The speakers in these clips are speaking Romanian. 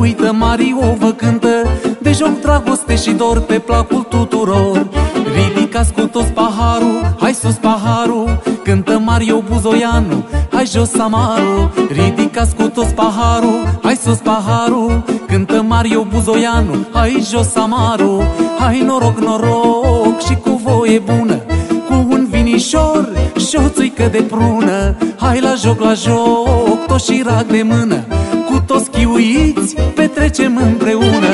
uită, Mario vă cântă. De joc, dragoste și dor pe placul tuturor. Ridicați cu toți paharul, hai sus paharul. Cântă Mario Buzoianu, hai jos Samaru Ridicați cu toți paharul, hai sus paharul. Cântă Mario Buzoianu, hai jos Samaru Hai noroc, noroc și cu voie bună. Cu un vinișor și o țuică de prună. Hai la joc, la joc, tot și rag de mână. Cu toți chiuiți, petrecem împreună.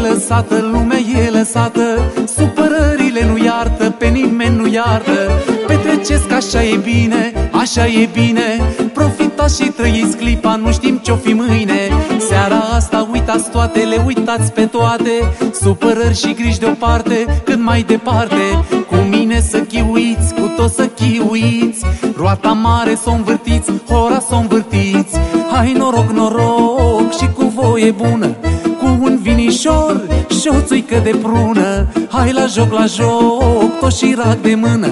Lăsată, lumea e lăsată Supărările nu iartă, pe nimeni nu iartă. Petrecesc așa e bine, așa e bine Profitați și trăiți clipa, nu știm ce-o fi mâine. Seara asta uitați toate, le uitați pe toate. Supărări și griji deoparte, cât mai departe. Cu mine să chiuiți, cu tot să chiuiți. Roata mare s-o învârtiți, ora s-o învârtiți. Hai noroc, noroc și cu voie bună. Un vinișor și o țuică de prună. Hai la joc, la joc, tot și rag de mână.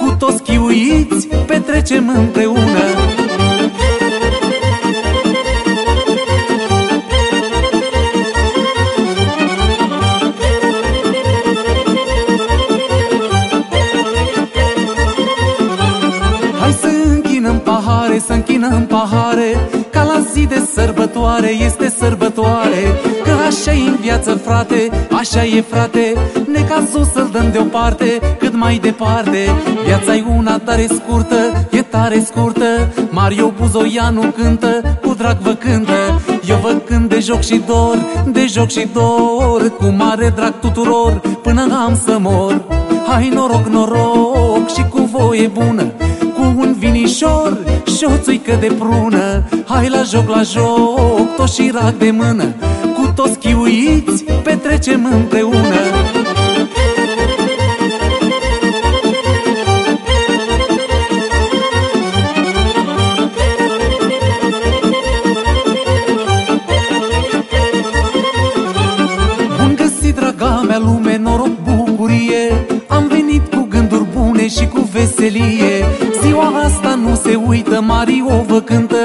Cu toți chiuiți, petrecem împreună pahare, să închinăm pahare Ca la zi de sărbătoare, este sărbătoare. Că așa e în viață, frate, așa e, frate. Necazul să-l dăm deoparte, cât mai departe. Viața e una tare scurtă, e tare scurtă. Mario Buzoianu cântă, cu drag vă cântă. Eu vă cânt de joc și dor, de joc și dor. Cu mare drag tuturor, până am să mor. Hai noroc, noroc și cu voie bună Cu un vinișor și o țuică de prună. Hai la joc, la joc, tot și rag de mână. Cu toți chiuiți, petrecem împreună. Bun găsit, draga mea lume, noroc, bucurie. Am venit cu gânduri bune și cu veselie. Ziua asta nu se uită, Mario vă cântă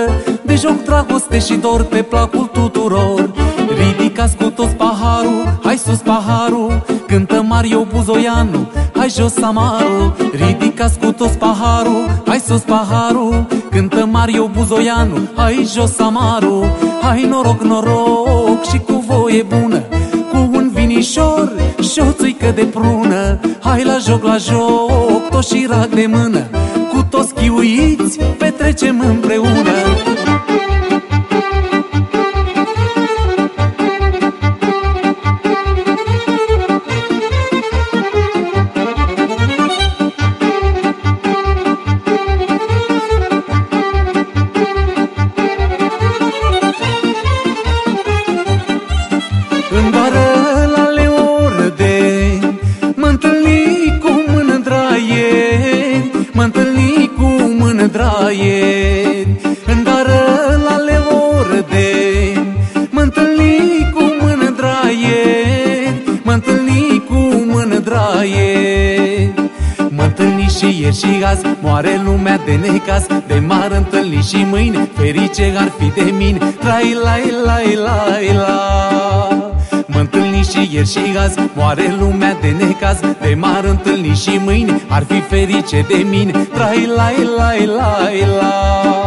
De joc, dragoste și dor pe placul tuturor. Ridicați cu toți paharul, hai sus paharul Cântă Mario Buzoianu, hai jos Samaru Ridicați cu toți paharul, hai sus paharul Cântă Mario Buzoianu, hai jos Samaru Hai noroc, noroc și cu voie bună Cu un vinișor și o țuică de prună. Hai la joc, la joc, tot și rag de mână Cu toți chiuiți, petrecem împreună Ploaie, în gară la leorde mă întâlni cu mândraie mă întâlni cu mândraie mă întâlni și ieri și azi Moare lumea de necaz De m-ar întâlni și mâine Ferice ar fi de mine. Trai, lai, lai, lai, lai. Mă întâlni și ieri și azi Moare lumea de necaz? De m-ar întâlni și mâine Ar fi ferice de mine. Trai la la la la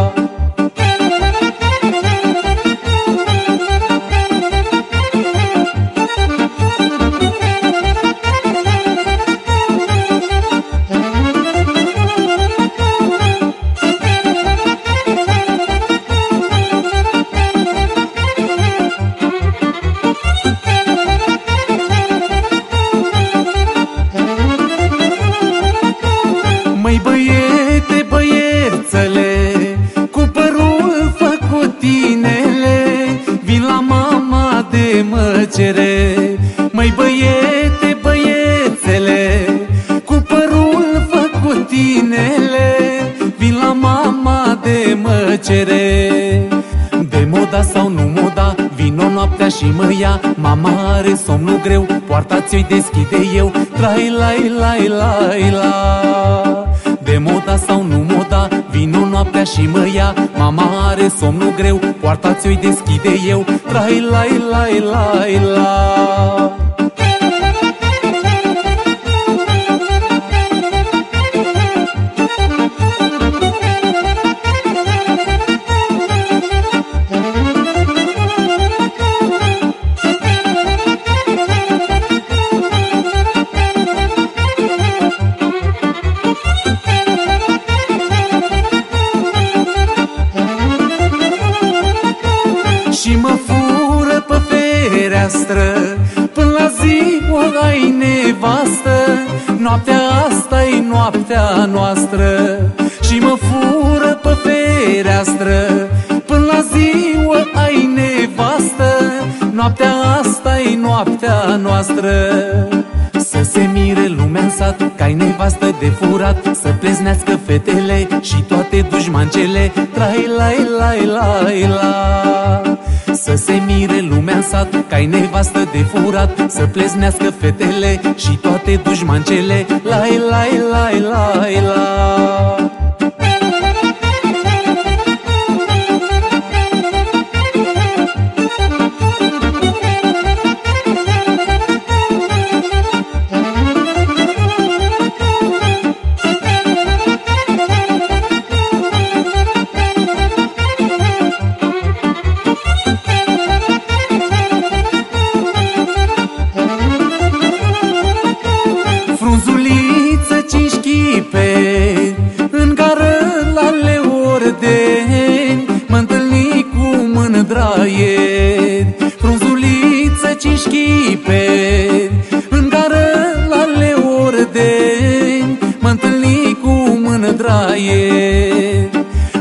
plăcere De moda sau nu moda, vino noaptea și mă ia. Mama are somnul greu, poarta ți-o deschide eu. Trai la la la la. De moda sau nu moda, vino noaptea și mă ia. Mama are somnul greu, poarta ți-o deschide eu. Trai la la la la Noaptea asta e noaptea noastră Și mă fură pe fereastră. Până la ziua ai nevastă Noaptea asta e noaptea noastră ai nevastă de furat Să pleznească fetele Și toate dușmancele. Trai la la la la. Să se mire lumea în sat Că ai nevastă de furat Să pleznească fetele Și toate dușmancele. Lai, lai, lai, lai, lai Frunzuliță cinci schiperi În gară la Leordeni Mă întâlni cu mână draie.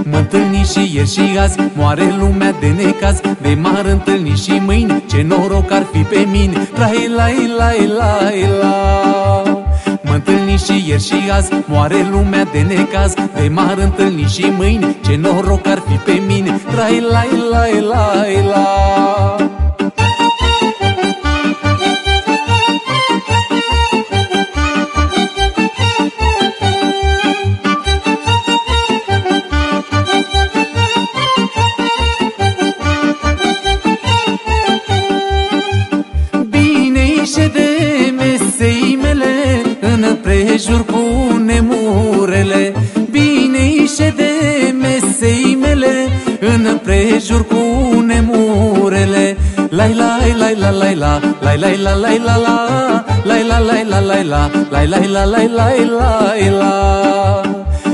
Mă întâlni și ieri și azi Moare lumea de necaz. De m-ar întâlni și mâini Ce noroc ar fi pe mine. Lai, lai, lai, lai, lai Mă întâlni și ieri și azi Moare lumea de necaz. De m-ar întâlni și mâini Ce noroc ar fi pe mine. Trai, lai, lai, lai, lai prejur cu nemurele Bine ișe de mesei mele În prejur cu nemurele Lai lai lai la lai la Lai lai la lai la la Lai la lai la lai la Lai lai la lai lai lai la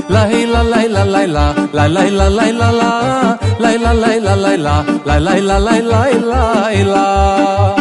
Lai la lai la lai la Lai lai la lai la la Lai la lai la lai la Lai lai la lai lai lai la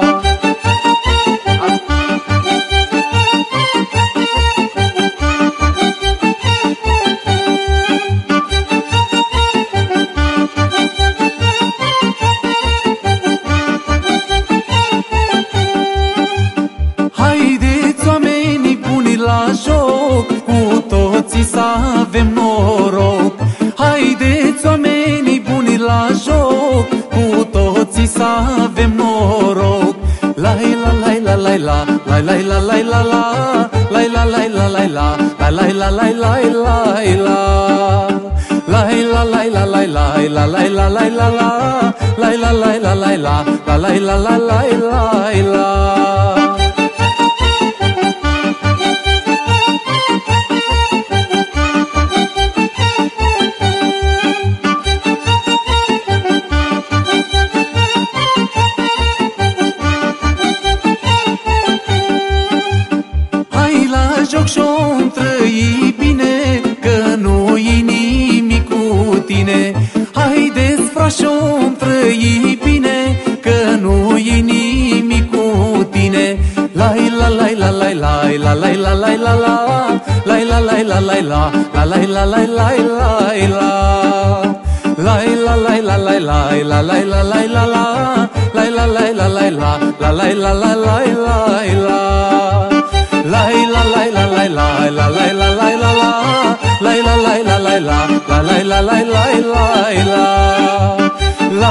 lai la lai la la lai la lai la lai la lai la lai lai lai la lai la lai la lai lai la lai la lai la la lai la lai la lai la la lai la lai lai la și-om trăi bine Că nu e nimic cu tine Lai la lai la lai lai la lai la lai la la Lai la lai la lai la la lai la lai lai lai la Lai la lai la lai lai la lai la lai la la Lai la lai la lai la la lai la la lai lai la Lai la lai la lai lai la lai la lai la la Lai la lai la lai la la lai la lai lai lai la